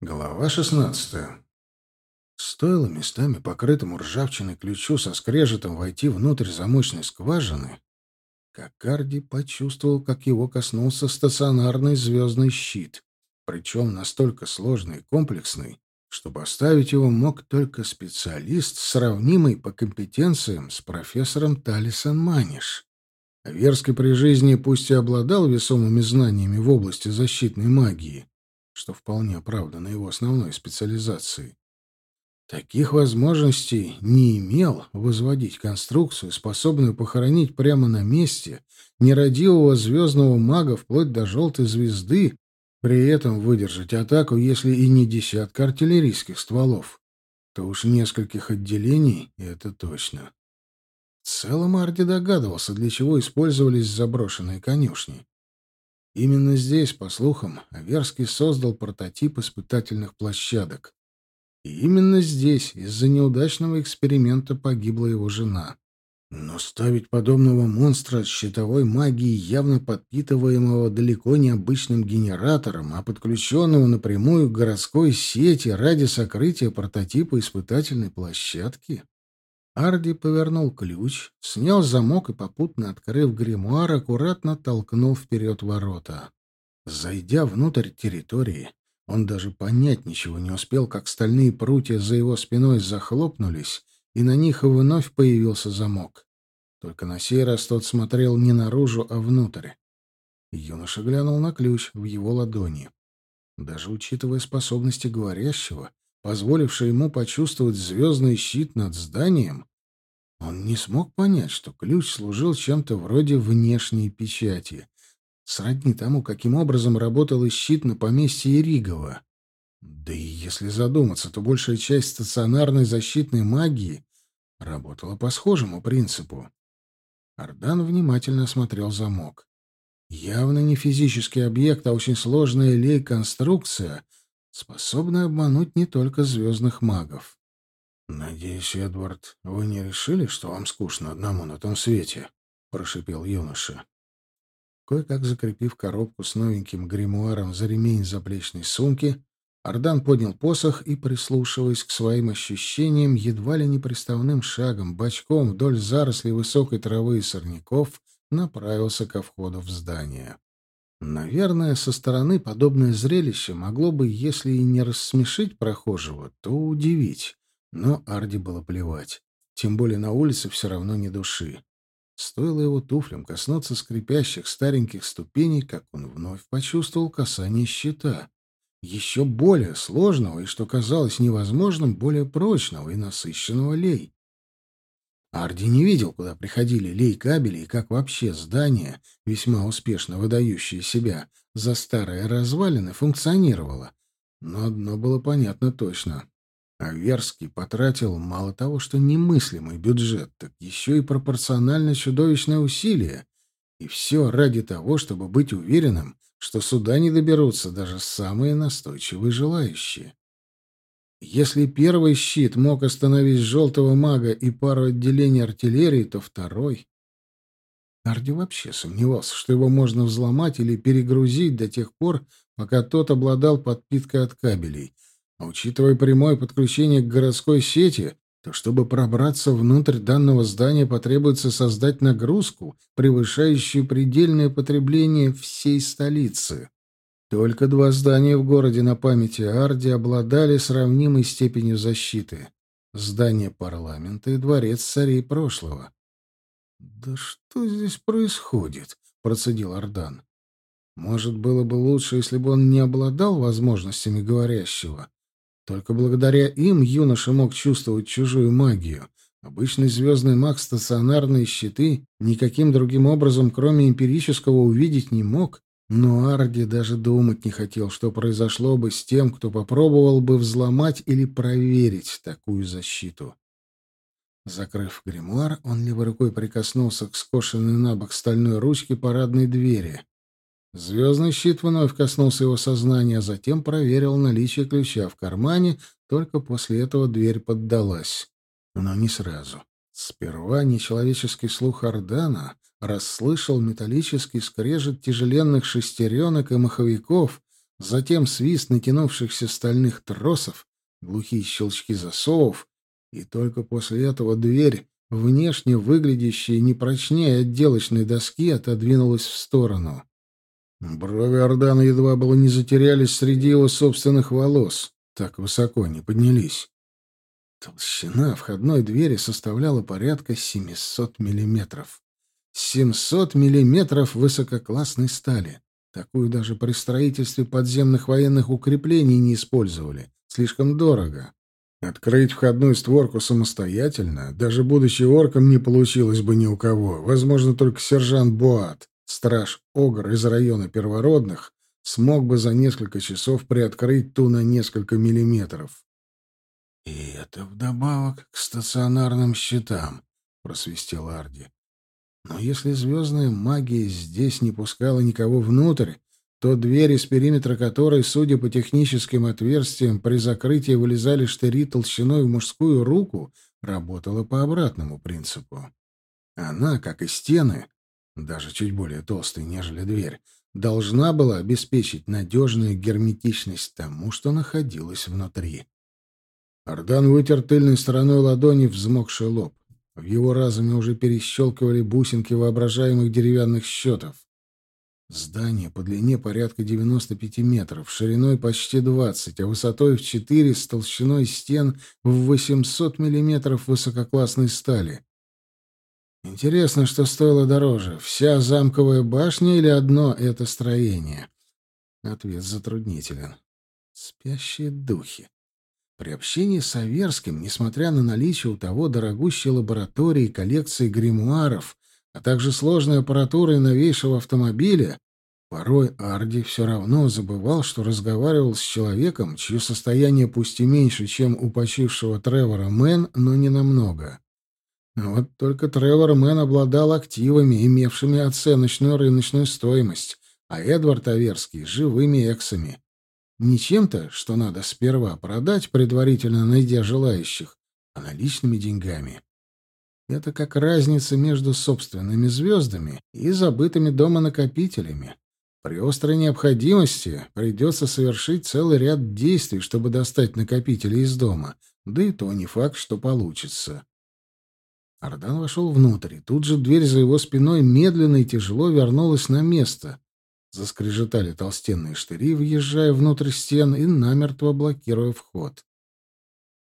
Глава шестнадцатая. Стоило местами покрытому ржавчиной ключу со скрежетом войти внутрь замочной скважины, как Карди почувствовал, как его коснулся стационарный звездный щит, причем настолько сложный и комплексный, что поставить его мог только специалист, сравнимый по компетенциям с профессором Талисом Маниш. Верский при жизни пусть и обладал весомыми знаниями в области защитной магии, что вполне оправдано его основной специализацией. Таких возможностей не имел возводить конструкцию, способную похоронить прямо на месте нерадивого звездного мага вплоть до желтой звезды, при этом выдержать атаку, если и не десятка артиллерийских стволов, то уж нескольких отделений — это точно. В целом Арди догадывался, для чего использовались заброшенные конюшни. Именно здесь, по слухам, Аверский создал прототип испытательных площадок. И именно здесь из-за неудачного эксперимента погибла его жена. Но ставить подобного монстра с щитовой магией, явно подпитываемого далеко не обычным генератором, а подключенного напрямую к городской сети ради сокрытия прототипа испытательной площадки? Арди повернул ключ, снял замок и, попутно открыв гримуар, аккуратно толкнул вперед ворота. Зайдя внутрь территории, он даже понять ничего не успел, как стальные прутья за его спиной захлопнулись, и на них вновь появился замок. Только на сей раз тот смотрел не наружу, а внутрь. Юноша глянул на ключ в его ладони. Даже учитывая способности говорящего, позволивший ему почувствовать звездный щит над зданием, он не смог понять, что ключ служил чем-то вроде внешней печати, сродни тому, каким образом работал и щит на поместье Иригова. Да и если задуматься, то большая часть стационарной защитной магии работала по схожему принципу. Ардан внимательно осмотрел замок. Явно не физический объект, а очень сложная лей-конструкция, способная обмануть не только звездных магов. «Надеюсь, Эдвард, вы не решили, что вам скучно одному на том свете?» — прошипел юноша. Кое-как закрепив коробку с новеньким гримуаром за ремень заплечной сумки, Ардан поднял посох и, прислушиваясь к своим ощущениям, едва ли не приставным шагом, бочком вдоль зарослей высокой травы и сорняков, направился ко входу в здание. Наверное, со стороны подобное зрелище могло бы, если и не рассмешить прохожего, то удивить. Но Арди было плевать. Тем более на улице все равно не души. Стоило его туфлям коснуться скрипящих стареньких ступеней, как он вновь почувствовал касание щита. Еще более сложного и, что казалось невозможным, более прочного и насыщенного лей. Арди не видел, куда приходили лей-кабели и как вообще здание, весьма успешно выдающее себя за старые развалины, функционировало. Но одно было понятно точно. Аверский потратил мало того, что немыслимый бюджет, так еще и пропорционально чудовищное усилие. И все ради того, чтобы быть уверенным, что сюда не доберутся даже самые настойчивые желающие. Если первый щит мог остановить желтого мага и пару отделений артиллерии, то второй... Арди вообще сомневался, что его можно взломать или перегрузить до тех пор, пока тот обладал подпиткой от кабелей — а учитывая прямое подключение к городской сети, то чтобы пробраться внутрь данного здания потребуется создать нагрузку, превышающую предельное потребление всей столицы. Только два здания в городе на памяти Арди обладали сравнимой степенью защиты. Здание парламента и дворец царей прошлого. «Да что здесь происходит?» — процедил Ардан. «Может, было бы лучше, если бы он не обладал возможностями говорящего?» Только благодаря им юноша мог чувствовать чужую магию. Обычный звездный маг стационарные щиты никаким другим образом, кроме эмпирического, увидеть не мог, но Арди даже думать не хотел, что произошло бы с тем, кто попробовал бы взломать или проверить такую защиту. Закрыв гримуар, он левой рукой прикоснулся к скошенной на бок стальной ручке парадной двери. Звездный щит вновь коснулся его сознания, затем проверил наличие ключа в кармане, только после этого дверь поддалась. Но не сразу. Сперва нечеловеческий слух Ордана расслышал металлический скрежет тяжеленных шестеренок и маховиков, затем свист натянувшихся стальных тросов, глухие щелчки засовов, и только после этого дверь, внешне выглядящая не прочнее отделочной доски, отодвинулась в сторону. Брови Ордана едва было не затерялись среди его собственных волос, так высоко не поднялись. Толщина входной двери составляла порядка 700 миллиметров. 700 миллиметров высококлассной стали. Такую даже при строительстве подземных военных укреплений не использовали. Слишком дорого. Открыть входную створку самостоятельно, даже будучи орком, не получилось бы ни у кого. Возможно, только сержант Буат, страж Огр из района первородных, смог бы за несколько часов приоткрыть ту на несколько миллиметров. «И это вдобавок к стационарным щитам», — просвистел Арди. «Но если звездная магия здесь не пускала никого внутрь, то дверь, из периметра которой, судя по техническим отверстиям, при закрытии вылезали штыри толщиной в мужскую руку, работала по обратному принципу. Она, как и стены, даже чуть более толстые, нежели дверь, должна была обеспечить надежную герметичность тому, что находилось внутри. Ардан вытер тыльной стороной ладони взмокший лоб. В его разуме уже перещелкивали бусинки воображаемых деревянных счетов. Здание по длине порядка 95 метров, шириной почти 20, а высотой в 4 с толщиной стен в 800 миллиметров высококлассной стали. Интересно, что стоило дороже, вся замковая башня или одно это строение? Ответ затруднителен. Спящие духи. При общении с Аверским, несмотря на наличие у того дорогущей лаборатории и коллекции гримуаров, а также сложной аппаратуры и новейшего автомобиля, порой Арди все равно забывал, что разговаривал с человеком, чье состояние пусть и меньше, чем у почившего Тревора Мэн, но не намного. Вот только Тревор Мэн обладал активами, имевшими оценочную рыночную стоимость, а Эдвард Аверский — живыми эксами. Не чем-то, что надо сперва продать, предварительно найдя желающих, а наличными деньгами. Это как разница между собственными звездами и забытыми дома накопителями. При острой необходимости придется совершить целый ряд действий, чтобы достать накопители из дома, да и то не факт, что получится. Ардан вошел внутрь, и тут же дверь за его спиной медленно и тяжело вернулась на место, Заскрежетали толстенные штыри, въезжая внутрь стен и намертво блокируя вход.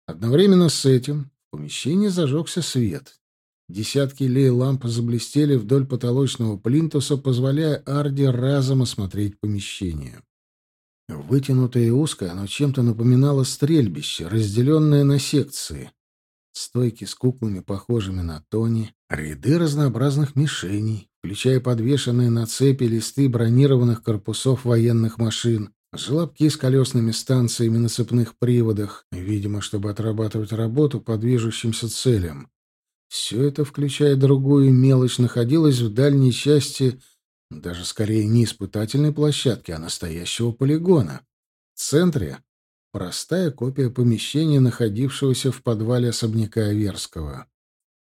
Одновременно с этим в помещении зажегся свет. Десятки лей-ламп заблестели вдоль потолочного плинтуса, позволяя Арди разом осмотреть помещение. Вытянутое и узкое, оно чем-то напоминало стрельбище, разделенное на секции. Стойки с куклами, похожими на Тони, ряды разнообразных мишеней, включая подвешенные на цепи листы бронированных корпусов военных машин, желобки с колесными станциями на цепных приводах, видимо, чтобы отрабатывать работу по движущимся целям. Все это, включая другую мелочь, находилось в дальней части даже скорее не испытательной площадки, а настоящего полигона. В центре — простая копия помещения, находившегося в подвале особняка Аверского.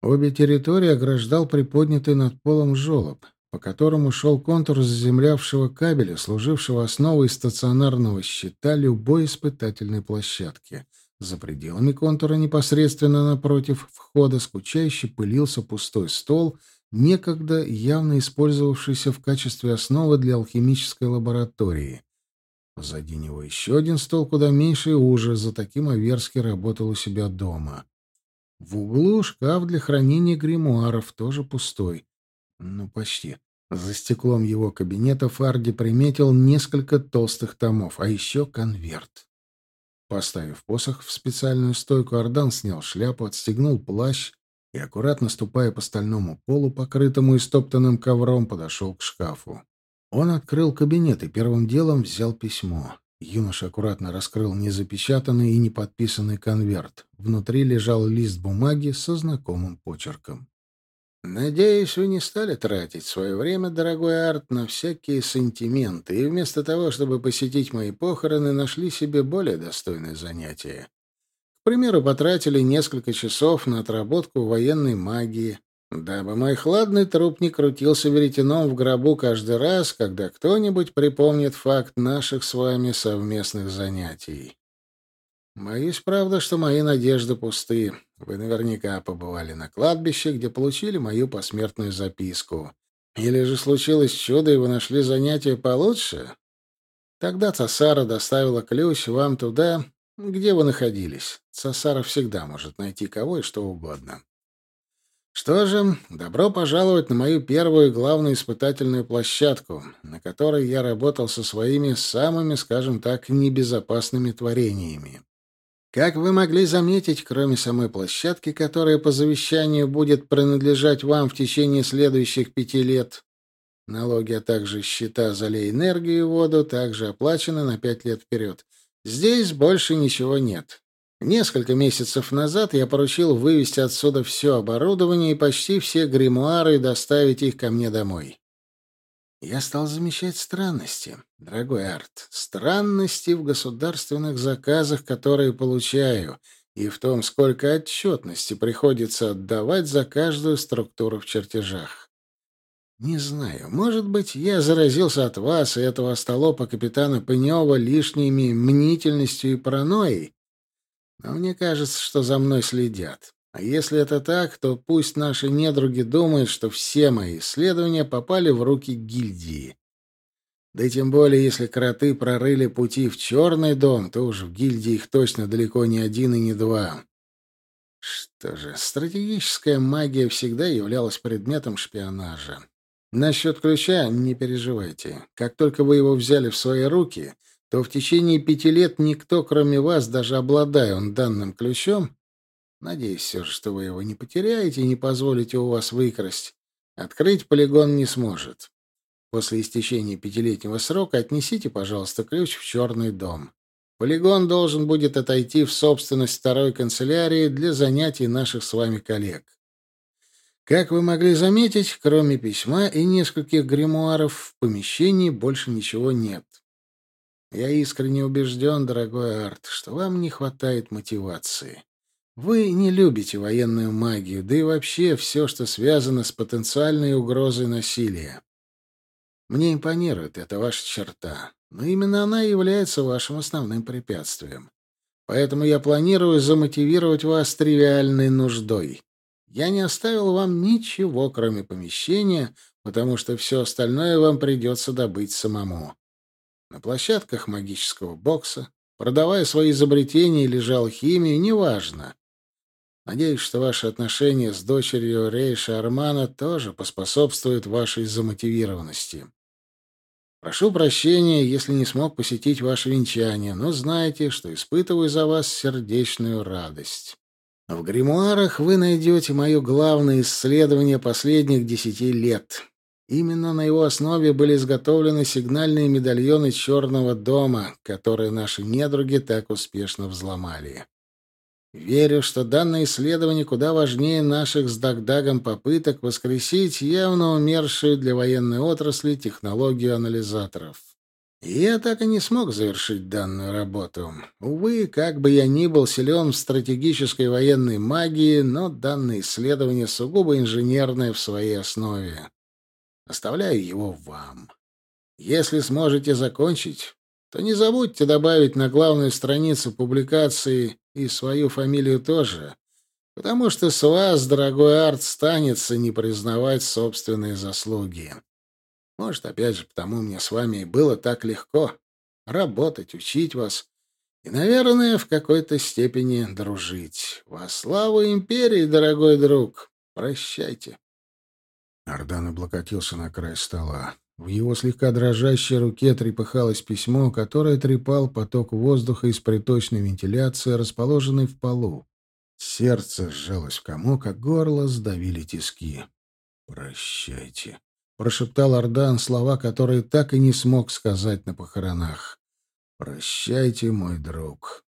Обе территории ограждал приподнятый над полом желоб, по которому шел контур заземлявшего кабеля, служившего основой стационарного щита любой испытательной площадки. За пределами контура непосредственно напротив входа скучающе пылился пустой стол, некогда явно использовавшийся в качестве основы для алхимической лаборатории. Позади него еще один стол, куда меньше и уже, за таким Аверский работал у себя дома. В углу шкаф для хранения гримуаров, тоже пустой. Ну, почти. За стеклом его кабинета Фарди приметил несколько толстых томов, а еще конверт. Поставив посох в специальную стойку, Ардан снял шляпу, отстегнул плащ и, аккуратно ступая по стальному полу, покрытому истоптанным ковром, подошел к шкафу. Он открыл кабинет и первым делом взял письмо. Юноша аккуратно раскрыл незапечатанный и неподписанный конверт. Внутри лежал лист бумаги со знакомым почерком. «Надеюсь, вы не стали тратить свое время, дорогой Арт, на всякие сантименты, и вместо того, чтобы посетить мои похороны, нашли себе более достойное занятие. К примеру, потратили несколько часов на отработку военной магии, дабы мой хладный труп не крутился веретеном в гробу каждый раз, когда кто-нибудь припомнит факт наших с вами совместных занятий. Боюсь, правда, что мои надежды пусты. Вы наверняка побывали на кладбище, где получили мою посмертную записку. Или же случилось чудо, и вы нашли занятие получше? Тогда Цасара доставила ключ вам туда, где вы находились. Цасара всегда может найти кого и что угодно. Что же, добро пожаловать на мою первую главную испытательную площадку, на которой я работал со своими самыми, скажем так, небезопасными творениями. Как вы могли заметить, кроме самой площадки, которая по завещанию будет принадлежать вам в течение следующих пяти лет, налоги, а также счета за энергию и воду также оплачены на пять лет вперед. Здесь больше ничего нет. Несколько месяцев назад я поручил вывести отсюда все оборудование и почти все гримуары и доставить их ко мне домой. Я стал замечать странности, дорогой Арт, странности в государственных заказах, которые получаю, и в том, сколько отчетности приходится отдавать за каждую структуру в чертежах. Не знаю, может быть, я заразился от вас и этого остолопа капитана Пынева лишними мнительностью и паранойей, но мне кажется, что за мной следят. А если это так, то пусть наши недруги думают, что все мои исследования попали в руки гильдии. Да и тем более, если кроты прорыли пути в черный дом, то уж в гильдии их точно далеко не один и не два. Что же, стратегическая магия всегда являлась предметом шпионажа. Насчет ключа не переживайте. Как только вы его взяли в свои руки, то в течение пяти лет никто, кроме вас, даже обладая он данным ключом, Надеюсь все же, что вы его не потеряете и не позволите у вас выкрасть. Открыть полигон не сможет. После истечения пятилетнего срока отнесите, пожалуйста, ключ в черный дом. Полигон должен будет отойти в собственность второй канцелярии для занятий наших с вами коллег. Как вы могли заметить, кроме письма и нескольких гримуаров в помещении больше ничего нет. Я искренне убежден, дорогой Арт, что вам не хватает мотивации. Вы не любите военную магию, да и вообще все, что связано с потенциальной угрозой насилия. Мне импонирует эта ваша черта, но именно она является вашим основным препятствием. Поэтому я планирую замотивировать вас тривиальной нуждой. Я не оставил вам ничего, кроме помещения, потому что все остальное вам придется добыть самому. На площадках магического бокса, продавая свои изобретения или же алхимию, неважно. Надеюсь, что ваши отношения с дочерью Рейша Армана тоже поспособствуют вашей замотивированности. Прошу прощения, если не смог посетить ваше венчание, но знайте, что испытываю за вас сердечную радость. В гримуарах вы найдете мое главное исследование последних десяти лет. Именно на его основе были изготовлены сигнальные медальоны Черного дома, которые наши недруги так успешно взломали. Верю, что данное исследование куда важнее наших с Дагдагом попыток воскресить явно умершую для военной отрасли технологию анализаторов. Я так и не смог завершить данную работу. Увы, как бы я ни был силен в стратегической военной магии, но данное исследование сугубо инженерное в своей основе. Оставляю его вам. Если сможете закончить, то не забудьте добавить на главную страницу публикации и свою фамилию тоже, потому что с вас, дорогой Арт, станется не признавать собственные заслуги. Может, опять же, потому мне с вами и было так легко работать, учить вас и, наверное, в какой-то степени дружить. Во славу империи, дорогой друг, прощайте. Ардан облокотился на край стола. В его слегка дрожащей руке трепыхалось письмо, которое трепал поток воздуха из приточной вентиляции, расположенной в полу. Сердце сжалось в комок, а горло сдавили тиски. «Прощайте», — прошептал Ардан слова, которые так и не смог сказать на похоронах. «Прощайте, мой друг».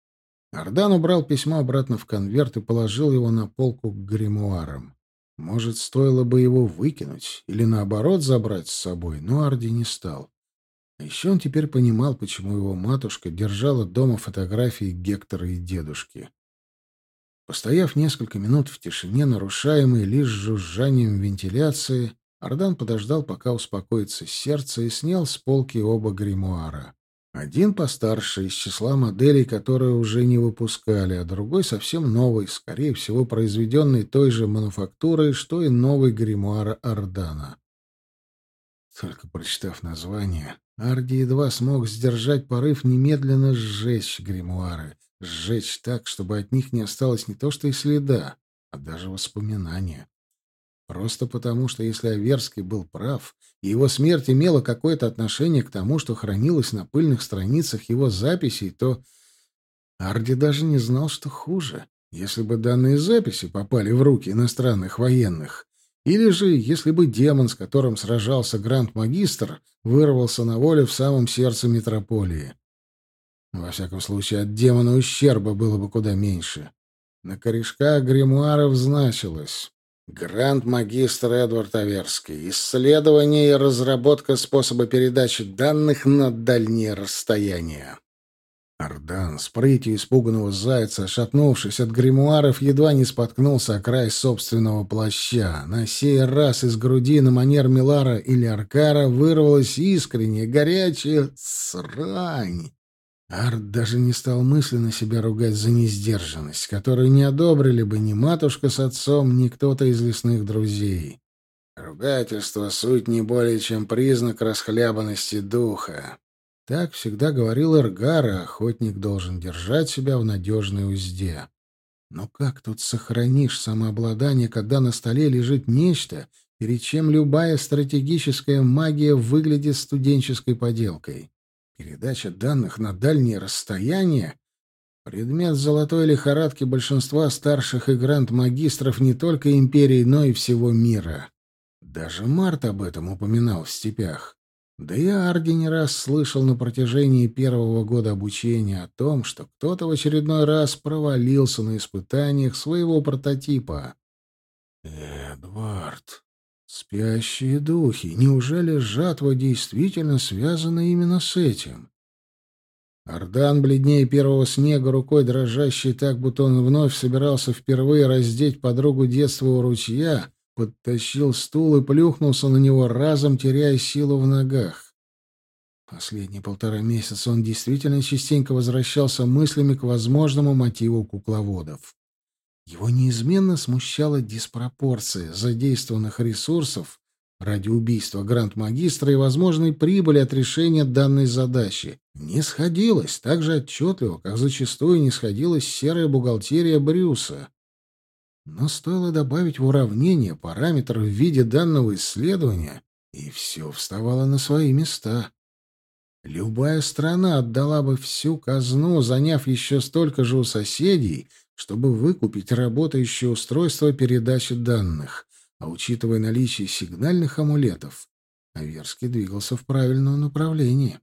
Ардан убрал письмо обратно в конверт и положил его на полку к гримуарам. Может, стоило бы его выкинуть или, наоборот, забрать с собой, но Арди не стал. А еще он теперь понимал, почему его матушка держала дома фотографии Гектора и дедушки. Постояв несколько минут в тишине, нарушаемой лишь жужжанием вентиляции, Ардан подождал, пока успокоится сердце, и снял с полки оба гримуара. Один постарше, из числа моделей, которые уже не выпускали, а другой совсем новый, скорее всего, произведенный той же мануфактурой, что и новый гримуар Ардана. Только прочитав название, Арди едва смог сдержать порыв немедленно сжечь гримуары, сжечь так, чтобы от них не осталось не то что и следа, а даже воспоминания. Просто потому, что если Аверский был прав, и его смерть имела какое-то отношение к тому, что хранилось на пыльных страницах его записей, то Арди даже не знал, что хуже, если бы данные записи попали в руки иностранных военных, или же если бы демон, с которым сражался Гранд-магистр, вырвался на волю в самом сердце метрополии. Во всяком случае, от демона ущерба было бы куда меньше. На корешках гримуаров значилось Гранд-магистр Эдвард Аверский. Исследование и разработка способа передачи данных на дальние расстояния. Ардан с прытью испуганного зайца, шатнувшись от гримуаров, едва не споткнулся о край собственного плаща. На сей раз из груди на манер Милара или Аркара вырвалась искренняя, горячая срань. Арт даже не стал мысленно себя ругать за несдержанность, которую не одобрили бы ни матушка с отцом, ни кто-то из лесных друзей. Ругательство — суть не более чем признак расхлябанности духа. Так всегда говорил Эргар, а охотник должен держать себя в надежной узде. Но как тут сохранишь самообладание, когда на столе лежит нечто, перед чем любая стратегическая магия выглядит студенческой поделкой? Передача данных на дальние расстояния — предмет золотой лихорадки большинства старших и гранд-магистров не только империи, но и всего мира. Даже Март об этом упоминал в степях. Да и Арди не раз слышал на протяжении первого года обучения о том, что кто-то в очередной раз провалился на испытаниях своего прототипа. «Эдвард», Спящие духи. Неужели жатва действительно связана именно с этим? Ардан, бледнее первого снега, рукой дрожащей так, будто он вновь собирался впервые раздеть подругу детства у ручья, подтащил стул и плюхнулся на него, разом теряя силу в ногах. Последние полтора месяца он действительно частенько возвращался мыслями к возможному мотиву кукловодов. Его неизменно смущала диспропорция задействованных ресурсов ради убийства гранд-магистра и возможной прибыли от решения данной задачи. Не сходилось так же отчетливо, как зачастую не сходилась серая бухгалтерия Брюса. Но стоило добавить в уравнение параметр в виде данного исследования, и все вставало на свои места. Любая страна отдала бы всю казну, заняв еще столько же у соседей — чтобы выкупить работающее устройство передачи данных, а учитывая наличие сигнальных амулетов, Аверский двигался в правильном направлении.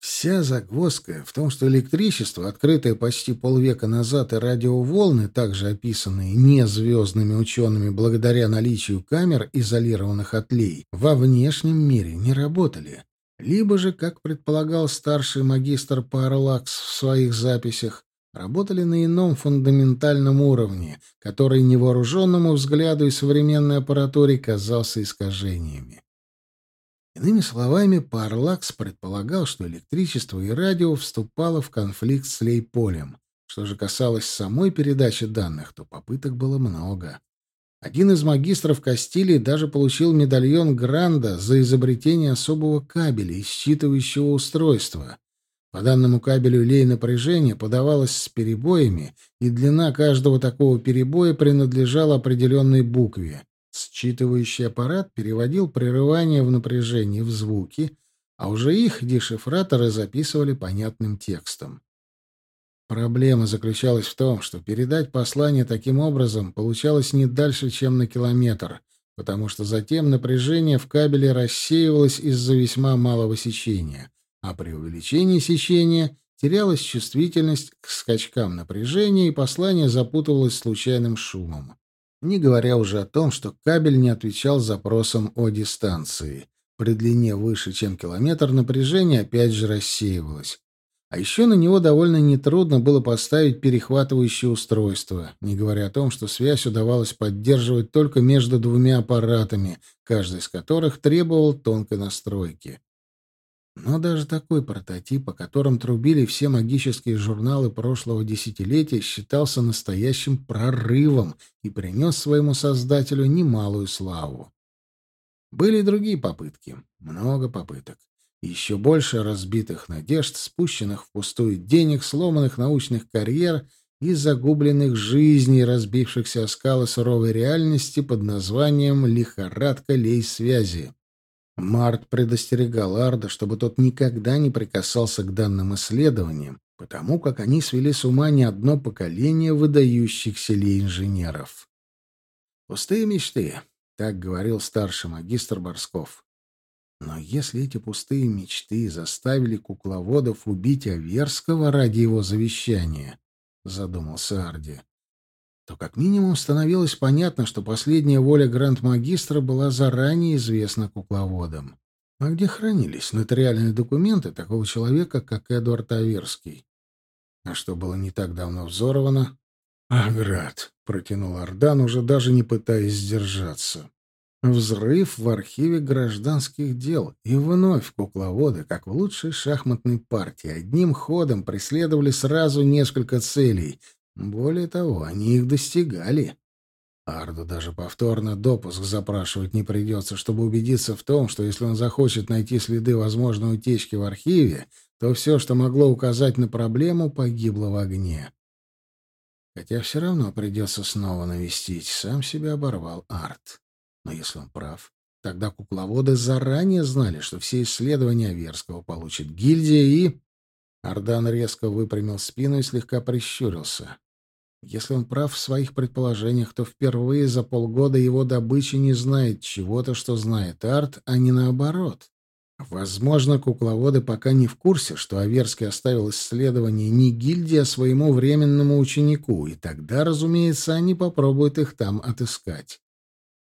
Вся загвоздка в том, что электричество, открытое почти полвека назад, и радиоволны, также описанные незвездными учеными благодаря наличию камер, изолированных от лей, во внешнем мире не работали. Либо же, как предполагал старший магистр Парлакс в своих записях, работали на ином фундаментальном уровне, который невооруженному взгляду и современной аппаратуре казался искажениями. Иными словами, Парлакс предполагал, что электричество и радио вступало в конфликт с лейполем. Что же касалось самой передачи данных, то попыток было много. Один из магистров Кастилии даже получил медальон Гранда за изобретение особого кабеля и считывающего устройства. По данному кабелю лей напряжение подавалось с перебоями, и длина каждого такого перебоя принадлежала определенной букве. Считывающий аппарат переводил прерывание в напряжении в звуки, а уже их дешифраторы записывали понятным текстом. Проблема заключалась в том, что передать послание таким образом получалось не дальше, чем на километр, потому что затем напряжение в кабеле рассеивалось из-за весьма малого сечения — а при увеличении сечения терялась чувствительность к скачкам напряжения, и послание запутывалось случайным шумом. Не говоря уже о том, что кабель не отвечал запросам о дистанции. При длине выше, чем километр, напряжение опять же рассеивалось. А еще на него довольно нетрудно было поставить перехватывающее устройство, не говоря о том, что связь удавалось поддерживать только между двумя аппаратами, каждый из которых требовал тонкой настройки. Но даже такой прототип, о котором трубили все магические журналы прошлого десятилетия, считался настоящим прорывом и принес своему создателю немалую славу. Были и другие попытки, много попыток. Еще больше разбитых надежд, спущенных впустую денег, сломанных научных карьер и загубленных жизней, разбившихся о скалы суровой реальности под названием «Лихорадка лей-связи». Март предостерегал Арда, чтобы тот никогда не прикасался к данным исследованиям, потому как они свели с ума не одно поколение выдающихся лей-инженеров. «Пустые мечты», — так говорил старший магистр Борсков. Но если эти пустые мечты заставили кукловодов убить Аверского ради его завещания, — задумался Арди, — то как минимум становилось понятно, что последняя воля гранд-магистра была заранее известна кукловодам. А где хранились нотариальные документы такого человека, как Эдуард Аверский? А что было не так давно взорвано? — Аград, — протянул Ардан, уже даже не пытаясь сдержаться. Взрыв в архиве гражданских дел. И вновь кукловоды, как в лучшей шахматной партии, одним ходом преследовали сразу несколько целей. Более того, они их достигали. Арду даже повторно допуск запрашивать не придется, чтобы убедиться в том, что если он захочет найти следы возможной утечки в архиве, то все, что могло указать на проблему, погибло в огне. Хотя все равно придется снова навестить. Сам себя оборвал Арт. Но если он прав, тогда кукловоды заранее знали, что все исследования Аверского получит гильдия и... Ардан резко выпрямил спину и слегка прищурился. Если он прав в своих предположениях, то впервые за полгода его добыча не знает чего-то, что знает Арт, а не наоборот. Возможно, кукловоды пока не в курсе, что Аверский оставил исследование не гильдии, а своему временному ученику, и тогда, разумеется, они попробуют их там отыскать.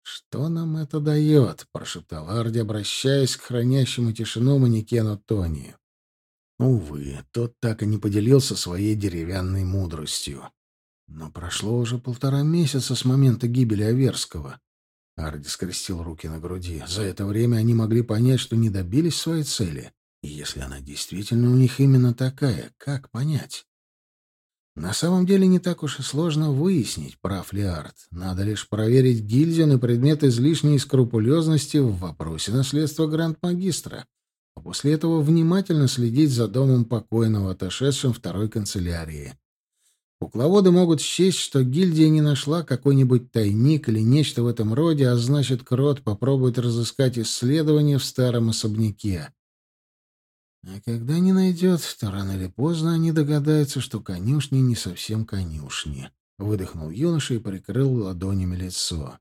«Что нам это дает?» — прошептал Арди, обращаясь к хранящему тишину манекену Тони. Увы, тот так и не поделился своей деревянной мудростью. Но прошло уже полтора месяца с момента гибели Аверского. Арди скрестил руки на груди. За это время они могли понять, что не добились своей цели. И если она действительно у них именно такая, как понять? На самом деле не так уж и сложно выяснить, прав ли Арт. Надо лишь проверить гильдию на предмет излишней скрупулезности в вопросе наследства гранд-магистра, после этого внимательно следить за домом покойного, отошедшим второй канцелярии. Кукловоды могут счесть, что гильдия не нашла какой-нибудь тайник или нечто в этом роде, а значит, Крот попробует разыскать исследования в старом особняке. А когда не найдет, то рано или поздно они догадаются, что конюшни не совсем конюшни. Выдохнул юноша и прикрыл ладонями лицо.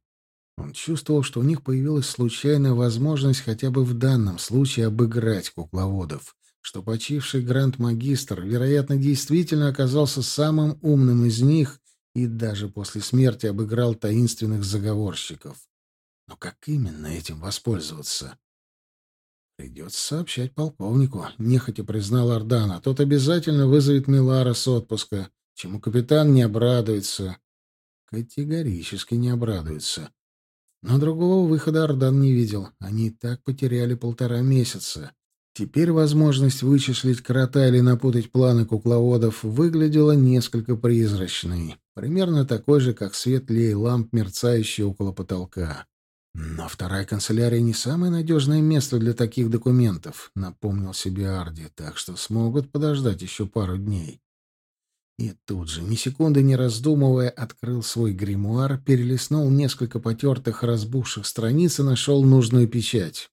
Он чувствовал, что у них появилась случайная возможность хотя бы в данном случае обыграть кукловодов, что почивший гранд-магистр, вероятно, действительно оказался самым умным из них и даже после смерти обыграл таинственных заговорщиков. Но как именно этим воспользоваться? «Придется сообщать полковнику», — нехотя признал Ордана. «Тот обязательно вызовет Милара с отпуска, чему капитан не обрадуется». Категорически не обрадуется. Но другого выхода Ордан не видел. Они и так потеряли полтора месяца. Теперь возможность вычислить крота или напутать планы кукловодов выглядела несколько призрачной. Примерно такой же, как свет лей ламп, мерцающий около потолка. Но вторая канцелярия не самое надежное место для таких документов, напомнил себе Арди, так что смогут подождать еще пару дней. И тут же, ни секунды не раздумывая, открыл свой гримуар, перелистнул несколько потертых разбухших страниц и нашел нужную печать.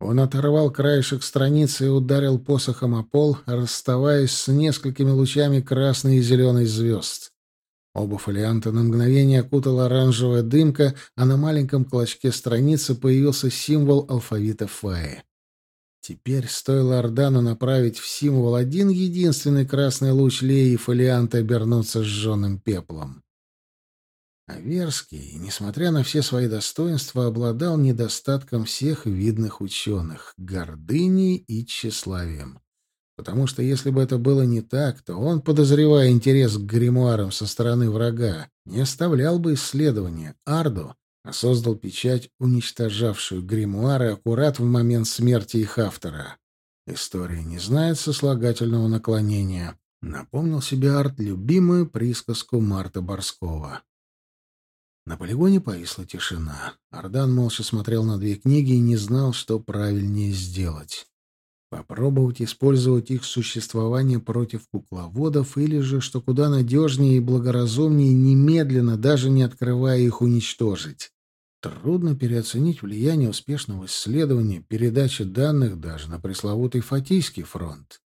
Он оторвал краешек страницы и ударил посохом о пол, расставаясь с несколькими лучами красной и зеленой звезд. Оба фолианта на мгновение окутала оранжевая дымка, а на маленьком клочке страницы появился символ алфавита Фаи. Теперь стоило Ордану направить в символ один единственный красный луч Леи и фолианта обернуться сжженным пеплом. Аверский, несмотря на все свои достоинства, обладал недостатком всех видных ученых — гордыней и тщеславием. потому что если бы это было не так, то он, подозревая интерес к гримуарам со стороны врага, не оставлял бы исследования Арду, а создал печать, уничтожавшую гримуары аккурат в момент смерти их автора. История не знает сослагательного наклонения. Напомнил себе Арт любимую присказку Марта Борского. На полигоне повисла тишина. Ардан молча смотрел на две книги и не знал, что правильнее сделать. Попробовать использовать их существование против кукловодов или же, что куда надежнее и благоразумнее, немедленно, даже не открывая их, уничтожить. Трудно переоценить влияние успешного исследования, передачи данных даже на пресловутый Фатийский фронт.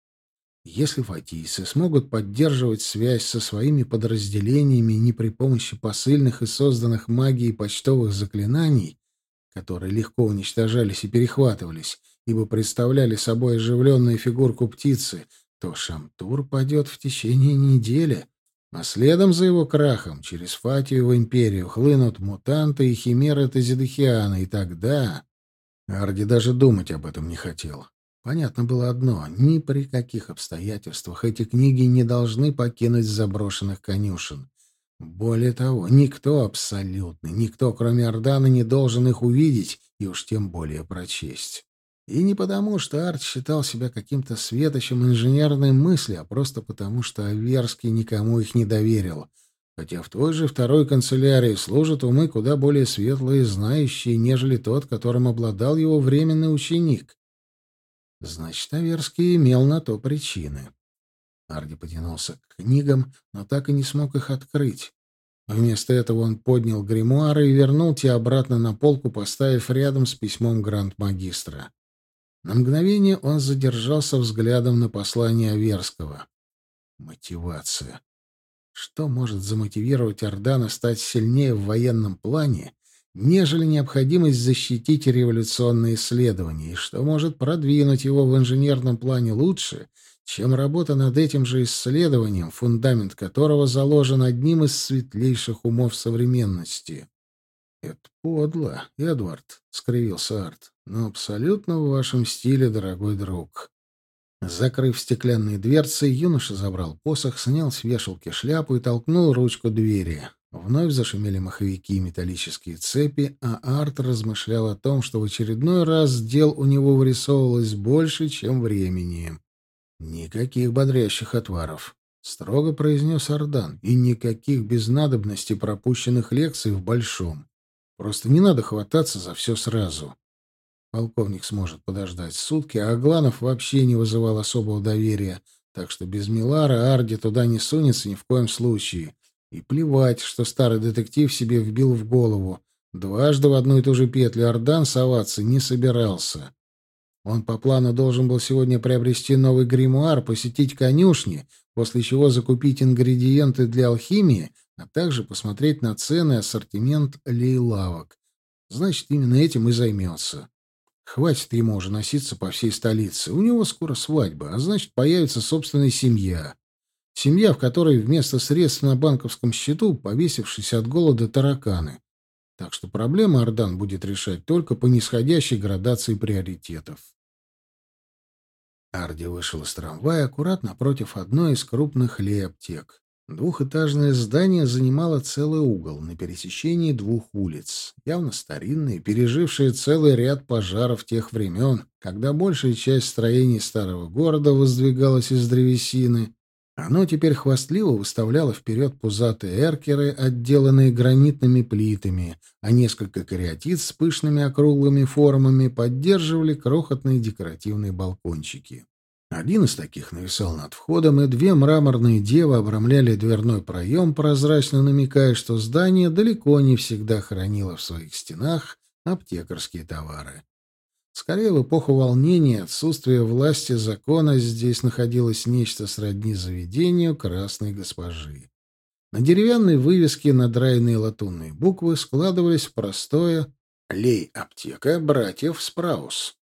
Если фатийцы смогут поддерживать связь со своими подразделениями не при помощи посыльных и созданных магией почтовых заклинаний, которые легко уничтожались и перехватывались, ибо представляли собой оживленную фигурку птицы, то Шамтур падет в течение недели, а следом за его крахом через Фатию в империю хлынут мутанты и химеры Тазидыхиана, и тогда... Арди даже думать об этом не хотел. Понятно было одно — ни при каких обстоятельствах эти книги не должны покинуть заброшенных конюшен. Более того, никто абсолютно, никто, кроме Ордана, не должен их увидеть и уж тем более прочесть. И не потому, что Арт считал себя каким-то светочем инженерной мысли, а просто потому, что Аверский никому их не доверил. Хотя в той же второй канцелярии служат умы куда более светлые и знающие, нежели тот, которым обладал его временный ученик. Значит, Аверский имел на то причины. Арди потянулся к книгам, но так и не смог их открыть. Вместо этого он поднял гримуары и вернул те обратно на полку, поставив рядом с письмом гранд-магистра. На мгновение он задержался взглядом на послание Аверского. Мотивация. Что может замотивировать Ордана стать сильнее в военном плане, нежели необходимость защитить революционные исследования, и что может продвинуть его в инженерном плане лучше, чем работа над этим же исследованием, фундамент которого заложен одним из светлейших умов современности. «Это подло, Эдвард», — скривился Арт, — «но абсолютно в вашем стиле, дорогой друг». Закрыв стеклянные дверцы, юноша забрал посох, снял с вешалки шляпу и толкнул ручку двери. Вновь зашумели маховики и металлические цепи, а Арт размышлял о том, что в очередной раз дел у него вырисовывалось больше, чем времени. «Никаких бодрящих отваров», — строго произнес Ардан, — «и никаких без надобности пропущенных лекций в Большом. Просто не надо хвататься за все сразу». Полковник сможет подождать сутки, а Агланов вообще не вызывал особого доверия, так что без Милара Арди туда не сунется ни в коем случае. И плевать, что старый детектив себе вбил в голову. Дважды в одну и ту же петлю Ордан соваться не собирался. Он по плану должен был сегодня приобрести новый гримуар, посетить конюшни, после чего закупить ингредиенты для алхимии, а также посмотреть на цены и ассортимент лейлавок. Значит, именно этим и займется. Хватит ему уже носиться по всей столице. У него скоро свадьба, а значит, появится собственная семья. Семья, в которой вместо средств на банковском счету повесившись от голода тараканы. Так что проблема Ордан будет решать только по нисходящей градации приоритетов. Арди вышел из трамвая аккуратно напротив одной из крупных лей-аптек. Двухэтажное здание занимало целый угол на пересечении двух улиц, явно старинное, пережившее целый ряд пожаров тех времен, когда большая часть строений старого города воздвигалась из древесины, оно теперь хвастливо выставляло вперед пузатые эркеры, отделанные гранитными плитами, а несколько кариатид с пышными округлыми формами поддерживали крохотные декоративные балкончики. Один из таких нависал над входом, и две мраморные девы обрамляли дверной проем, прозрачно намекая, что здание далеко не всегда хранило в своих стенах аптекарские товары. Скорее, в эпоху волнения, отсутствия власти закона здесь находилось нечто сродни заведению красной госпожи. На деревянной вывеске надраенные латунные буквы складывались в простое «Лей-аптека братьев Спраус».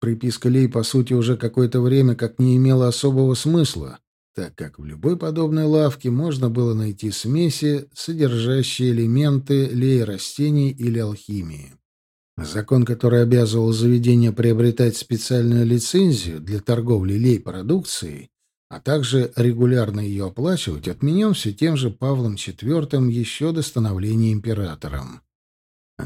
Приписка «Лей» по сути уже какое-то время как не имела особого смысла, так как в любой подобной лавке можно было найти смеси, содержащие элементы лей растений или алхимии. Закон, который обязывал заведение приобретать специальную лицензию для торговли лей-продукцией, а также регулярно ее оплачивать, отменен все тем же Павлом IV еще до становления императором.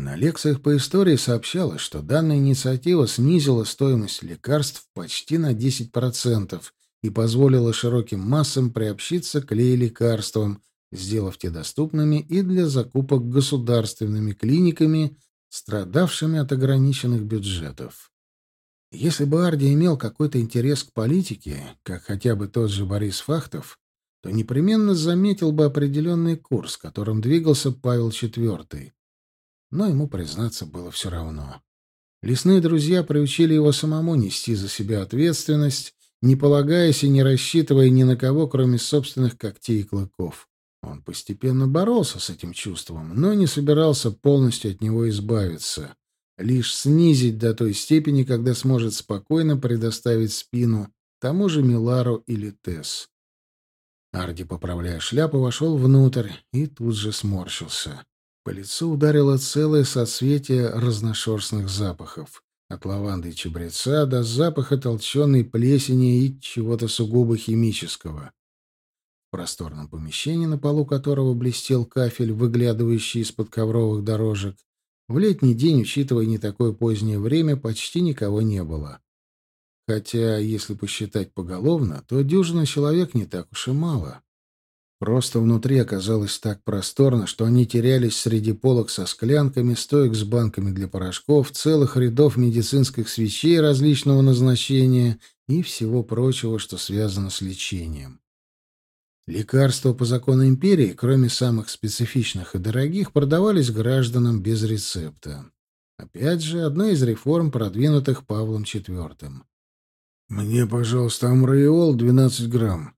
На лекциях по истории сообщалось, что данная инициатива снизила стоимость лекарств почти на 10% и позволила широким массам приобщиться к лей-лекарствам, сделав те доступными и для закупок государственными клиниками страдавшими от ограниченных бюджетов. Если бы Арди имел какой-то интерес к политике, как хотя бы тот же Борис Фахтов, то непременно заметил бы определенный курс, которым двигался Павел IV. Но ему, признаться, было все равно. Лесные друзья приучили его самому нести за себя ответственность, не полагаясь и не рассчитывая ни на кого, кроме собственных когтей и клыков. Он постепенно боролся с этим чувством, но не собирался полностью от него избавиться, лишь снизить до той степени, когда сможет спокойно предоставить спину тому же Милару или Тесс. Арди, поправляя шляпу, вошел внутрь и тут же сморщился. По лицу ударило целое соцветие разношерстных запахов. От лаванды и чабреца до запаха толченой плесени и чего-то сугубо химического просторном помещении, на полу которого блестел кафель, выглядывающий из-под ковровых дорожек, в летний день, учитывая не такое позднее время, почти никого не было. Хотя, если посчитать поголовно, то дюжина человек не так уж и мало. Просто внутри оказалось так просторно, что они терялись среди полок со склянками, стоек с банками для порошков, целых рядов медицинских свечей различного назначения и всего прочего, что связано с лечением. Лекарства по закону империи, кроме самых специфичных и дорогих, продавались гражданам без рецепта. Опять же, одна из реформ, продвинутых Павлом IV. «Мне, пожалуйста, амраиол 12 грамм».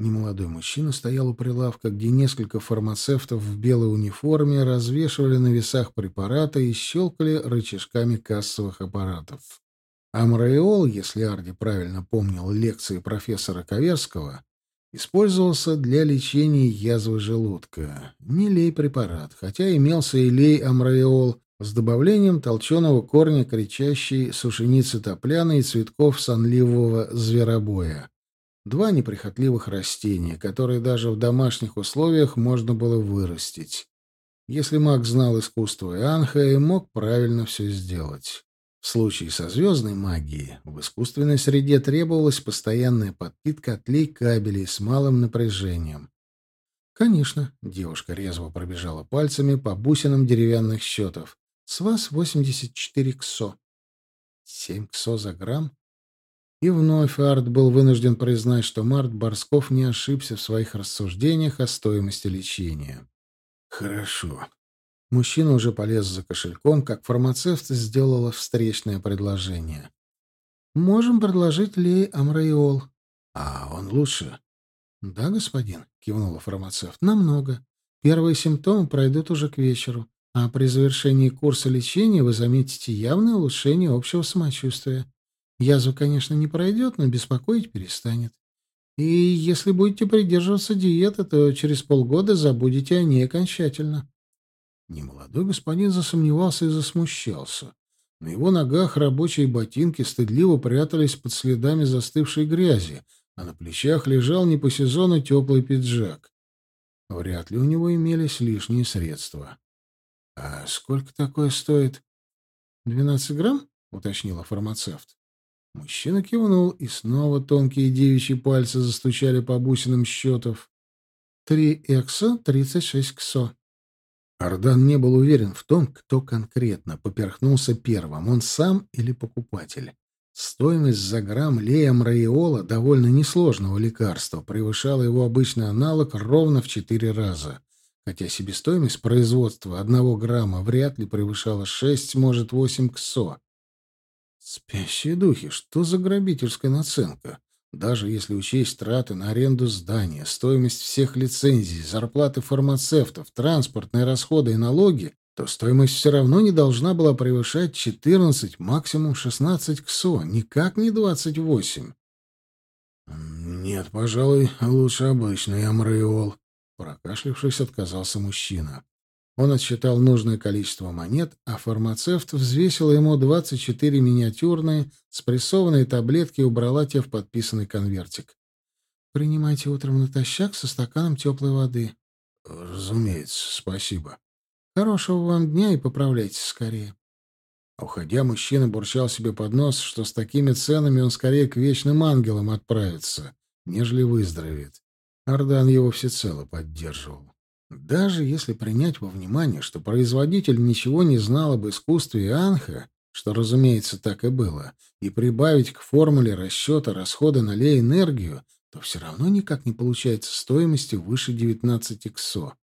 Немолодой мужчина стоял у прилавка, где несколько фармацевтов в белой униформе развешивали на весах препараты и щелкали рычажками кассовых аппаратов. Амраиол, если Арди правильно помнил лекции профессора Коверского, использовался для лечения язвы желудка. Не лей-препарат, хотя имелся и лей-амраиол с добавлением толченого корня кричащей сушеницы топляной и цветков сонливого зверобоя. Два неприхотливых растения, которые даже в домашних условиях можно было вырастить. Если маг знал искусство Ианха и мог правильно все сделать. В случае со звездной магией в искусственной среде требовалась постоянная подпитка от лей-кабелей с малым напряжением. «Конечно», — девушка резво пробежала пальцами по бусинам деревянных счетов. «С вас 84 ксо». «Семь ксо за грамм?» И вновь Арт был вынужден признать, что Март Борсков не ошибся в своих рассуждениях о стоимости лечения. «Хорошо», Мужчина уже полез за кошельком, как фармацевт сделала встречное предложение. «Можем предложить Лей Амраиол». «А он лучше?» «Да, господин», — кивнула фармацевт. «Намного. Первые симптомы пройдут уже к вечеру, а при завершении курса лечения вы заметите явное улучшение общего самочувствия. Язва, конечно, не пройдет, но беспокоить перестанет. И если будете придерживаться диеты, то через полгода забудете о ней окончательно». Немолодой господин засомневался и засмущался. На его ногах рабочие ботинки стыдливо прятались под следами застывшей грязи, а на плечах лежал не по сезону теплый пиджак. Вряд ли у него имелись лишние средства. — А сколько такое стоит? — Двенадцать грамм? — уточнила фармацевт. Мужчина кивнул, и снова тонкие девичьи пальцы застучали по бусинам счетов. «Три эксо, тридцать шесть ксо». Ардан не был уверен в том, кто конкретно поперхнулся первым, он сам или покупатель. Стоимость за грамм лея мраиола, довольно несложного лекарства, превышала его обычный аналог ровно в четыре раза, хотя себестоимость производства одного грамма вряд ли превышала шесть, может, восемь ксо. Спящие духи, что за грабительская наценка? Даже если учесть траты на аренду здания, стоимость всех лицензий, зарплаты фармацевтов, транспортные расходы и налоги, то стоимость все равно не должна была превышать 14, максимум 16 ксо, никак не 28. «Нет, пожалуй, лучше обычный амреол», — прокашлившись, отказался мужчина. Он отсчитал нужное количество монет, а фармацевт взвесил ему 24 миниатюрные спрессованные таблетки и убрала те в подписанный конвертик. «Принимайте утром натощак со стаканом теплой воды». «Разумеется, спасибо». «Хорошего вам дня и поправляйтесь скорее». Уходя, мужчина бурчал себе под нос, что с такими ценами он скорее к вечным ангелам отправится, нежели выздоровеет. Ардан его всецело поддерживал. Даже если принять во внимание, что производитель ничего не знал об искусстве Анха, что, разумеется, так и было, и прибавить к формуле расчета расхода на лей-энергию, то все равно никак не получается стоимости выше 19 КСО.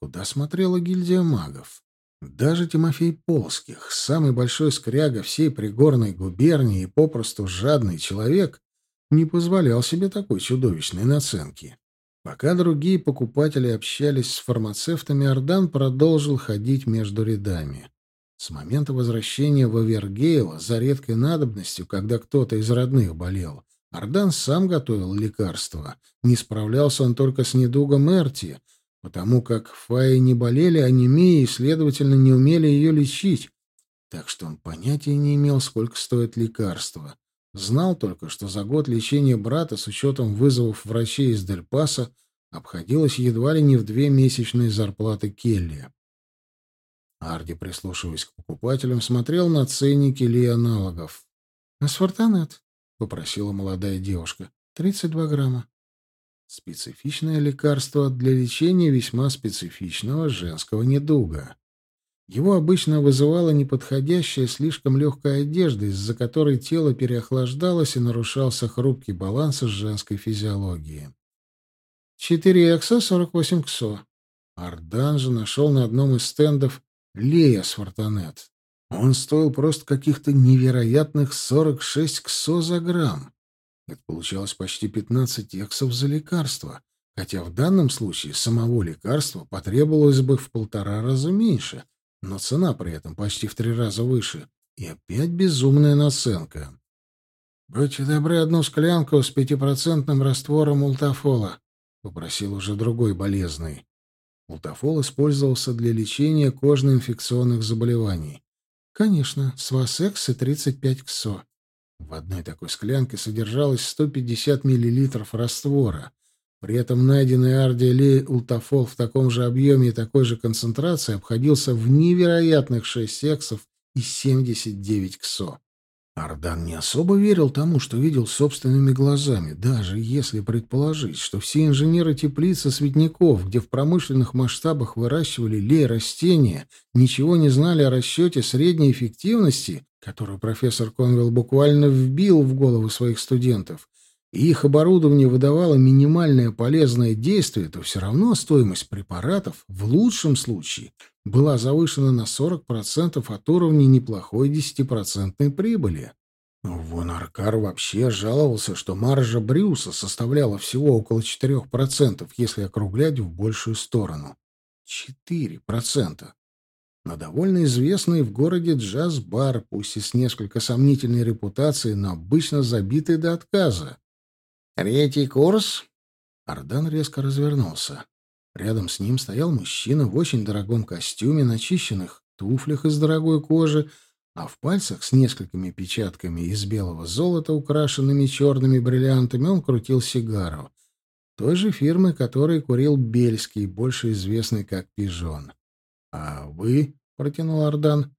Куда смотрела гильдия магов? Даже Тимофей Полских, самый большой скряга всей Пригорной губернии и попросту жадный человек, не позволял себе такой чудовищной наценки. Пока другие покупатели общались с фармацевтами, Ардан продолжил ходить между рядами. С момента возвращения в Авергейл, за редкой надобностью, когда кто-то из родных болел, Ардан сам готовил лекарства. Не справлялся он только с недугом Эрти, потому как Фаи не болели анемией и, следовательно, не умели ее лечить, так что он понятия не имел, сколько стоит лекарство. Знал только, что за год лечения брата с учетом вызовов врачей из Дельпаса обходилось едва ли не в две месячные зарплаты Келли. Арди, прислушиваясь к покупателям, смотрел на ценники ли аналогов. «Асфортанет», — попросила молодая девушка, — «32 грамма». Специфичное лекарство для лечения весьма специфичного женского недуга. Его обычно вызывала неподходящая слишком легкая одежда, из-за которой тело переохлаждалось и нарушался хрупкий баланс женской физиологии. Четыре эксо, сорок восемь ксо. Ардан же нашел на одном из стендов Лея Свартанет. Он стоил просто каких-то невероятных сорок шесть ксо за грамм. Это получалось почти 15 эксов за лекарство, хотя в данном случае самого лекарства потребовалось бы в полтора раза меньше, но цена при этом почти в три раза выше. И опять безумная наценка. «Будьте добры, одну склянку с пятипроцентным раствором мультафола», — попросил уже другой болезный. Мультафол использовался для лечения кожно-инфекционных заболеваний. «Конечно, с вас экс и 35 ксо. В одной такой склянке содержалось 150 мл раствора. При этом найденный ардиолей ултафол в таком же объеме и такой же концентрации обходился в невероятных 6 сексов и 79 ксо. Ардан не особо верил тому, что видел собственными глазами, даже если предположить, что все инженеры теплицы цветников, где в промышленных масштабах выращивали лей растения, ничего не знали о расчете средней эффективности, которую профессор Конвелл буквально вбил в голову своих студентов, и их оборудование выдавало минимальное полезное действие, то все равно стоимость препаратов в лучшем случае была завышена на 40% от уровня неплохой 10% прибыли. Вон Аркар вообще жаловался, что маржа Брюса составляла всего около 4%, если округлять в большую сторону. 4%. На довольно известный в городе джаз-бар, пусть и с несколько сомнительной репутацией, но обычно забитый до отказа. «Третий курс?» Ардан резко развернулся. Рядом с ним стоял мужчина в очень дорогом костюме, начищенных туфлях из дорогой кожи, а в пальцах с несколькими печатками из белого золота, украшенными черными бриллиантами, он крутил сигару. Той же фирмы, которой курил Бельский, больше известный как Пижон. «А вы?» — протянул Ардан.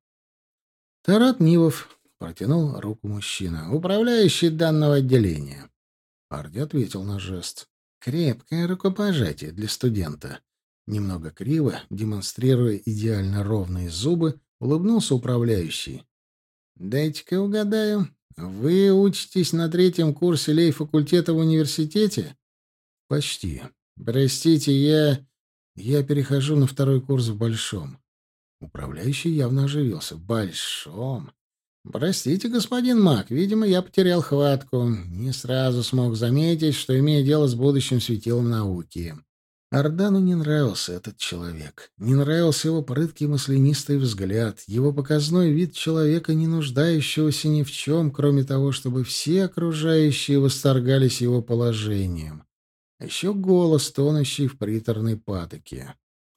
«Тарат Нивов», — протянул руку мужчина, — «управляющий данного отделения». Арди ответил на жест. Крепкое рукопожатие для студента. Немного криво, демонстрируя идеально ровные зубы, улыбнулся управляющий. «Дайте-ка угадаю. Вы учитесь на третьем курсе лей-факультета в университете?» «Почти. Простите, я... Я перехожу на второй курс в Большом». Управляющий явно оживился. «Большом? «Простите, господин Мак, видимо, я потерял хватку. Не сразу смог заметить, что имею дело с будущим светилом науки». Ардану не нравился этот человек. Не нравился его прыткий маслянистый взгляд, его показной вид человека, не нуждающегося ни в чем, кроме того, чтобы все окружающие восторгались его положением. Еще голос, тонущий в приторной патоке.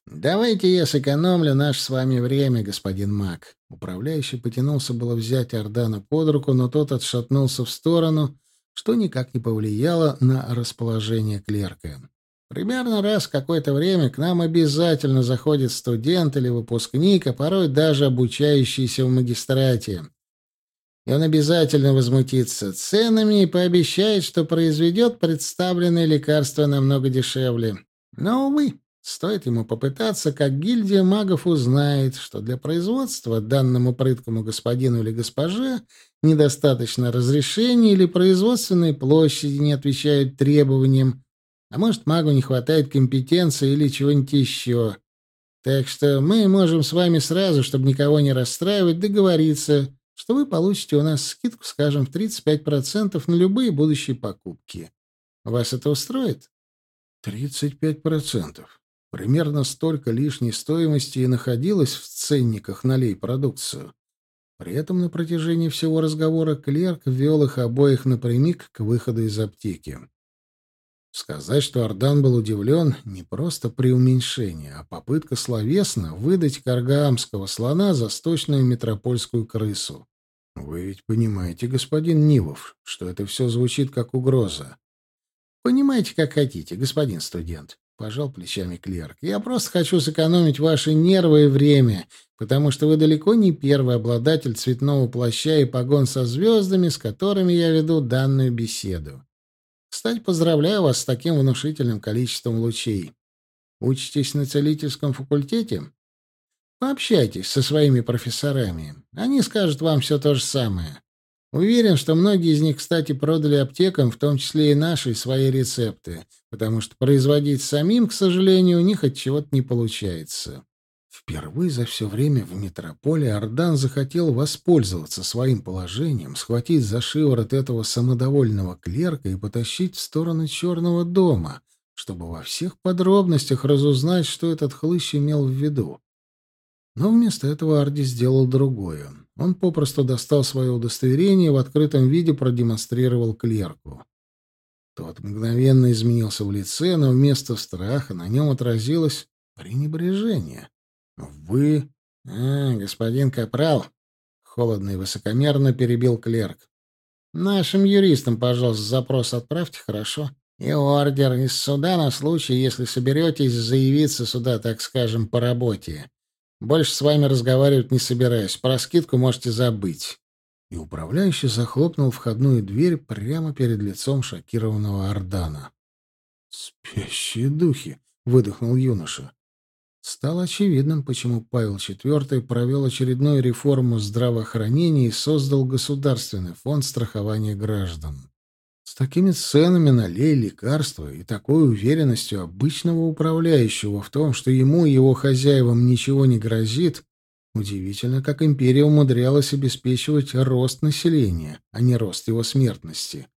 «Давайте я сэкономлю наше с вами время, господин Мак». Управляющий потянулся было взять Ордана под руку, но тот отшатнулся в сторону, что никак не повлияло на расположение клерка. Примерно раз в какое-то время к нам обязательно заходит студент или выпускник, а порой даже обучающийся в магистрате. И он обязательно возмутится ценами и пообещает, что произведет представленное лекарство намного дешевле. Но, увы, стоит ему попытаться, как гильдия магов узнает, что для производства данному прыткому господину или госпоже недостаточно разрешения или производственной площади не отвечают требованиям, а может, магу не хватает компетенции или чего-нибудь еще. Так что мы можем с вами сразу, чтобы никого не расстраивать, договориться, что вы получите у нас скидку, скажем, в 35% на любые будущие покупки. Вас это устроит? 35%. Примерно столько лишней стоимости и находилось в ценниках на лей-продукцию. При этом на протяжении всего разговора клерк вел их обоих напрямик к выходу из аптеки. Сказать, что Ардан был удивлен, не просто преуменьшение, а попытка словесно выдать каргаамского слона за сточную метропольскую крысу. Вы ведь понимаете, господин Нивов, что это все звучит как угроза. Понимаете, как хотите, господин студент. Пожал плечами клерк. Я просто хочу сэкономить ваши нервы и время, потому что вы далеко не первый обладатель цветного плаща и погон со звездами, с которыми я веду данную беседу. Кстати, поздравляю вас с таким внушительным количеством лучей. Учитесь на целительском факультете? Пообщайтесь со своими профессорами. Они скажут вам все то же самое. Уверен, что многие из них, кстати, продали аптекам, в том числе и наши, свои рецепты, потому что производить самим, к сожалению, у них от чего-то не получается. Впервые за все время в метрополе Ордан захотел воспользоваться своим положением, схватить за шиворот этого самодовольного клерка и потащить в сторону Черного дома, чтобы во всех подробностях разузнать, что этот хлыщ имел в виду. Но вместо этого Арди сделал другое. Он попросту достал свое удостоверение и в открытом виде продемонстрировал клерку. Тот мгновенно изменился в лице, но вместо страха на нем отразилось пренебрежение. «Вы...» «А, господин Капрал...» — холодно и высокомерно перебил клерк. «Нашим юристам, пожалуйста, запрос отправьте, хорошо? И ордер из суда на случай, если соберетесь заявиться сюда, так скажем, по работе. Больше с вами разговаривать не собираюсь. Про скидку можете забыть». И управляющий захлопнул входную дверь прямо перед лицом шокированного Ордана. «Спящие духи!» — выдохнул юноша. Стало очевидным, почему Павел IV провел очередную реформу здравоохранения и создал Государственный фонд страхования граждан. Такими ценами на лей лекарства и такой уверенностью обычного управляющего в том, что ему и его хозяевам ничего не грозит, удивительно, как империя умудрялась обеспечивать рост населения, а не рост его смертности.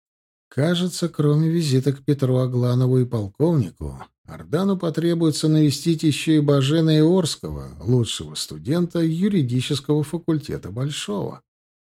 Кажется, кроме визита к Петру Агланову и полковнику, Ордану потребуется навестить еще и Бажена Иорского, лучшего студента юридического факультета Большого.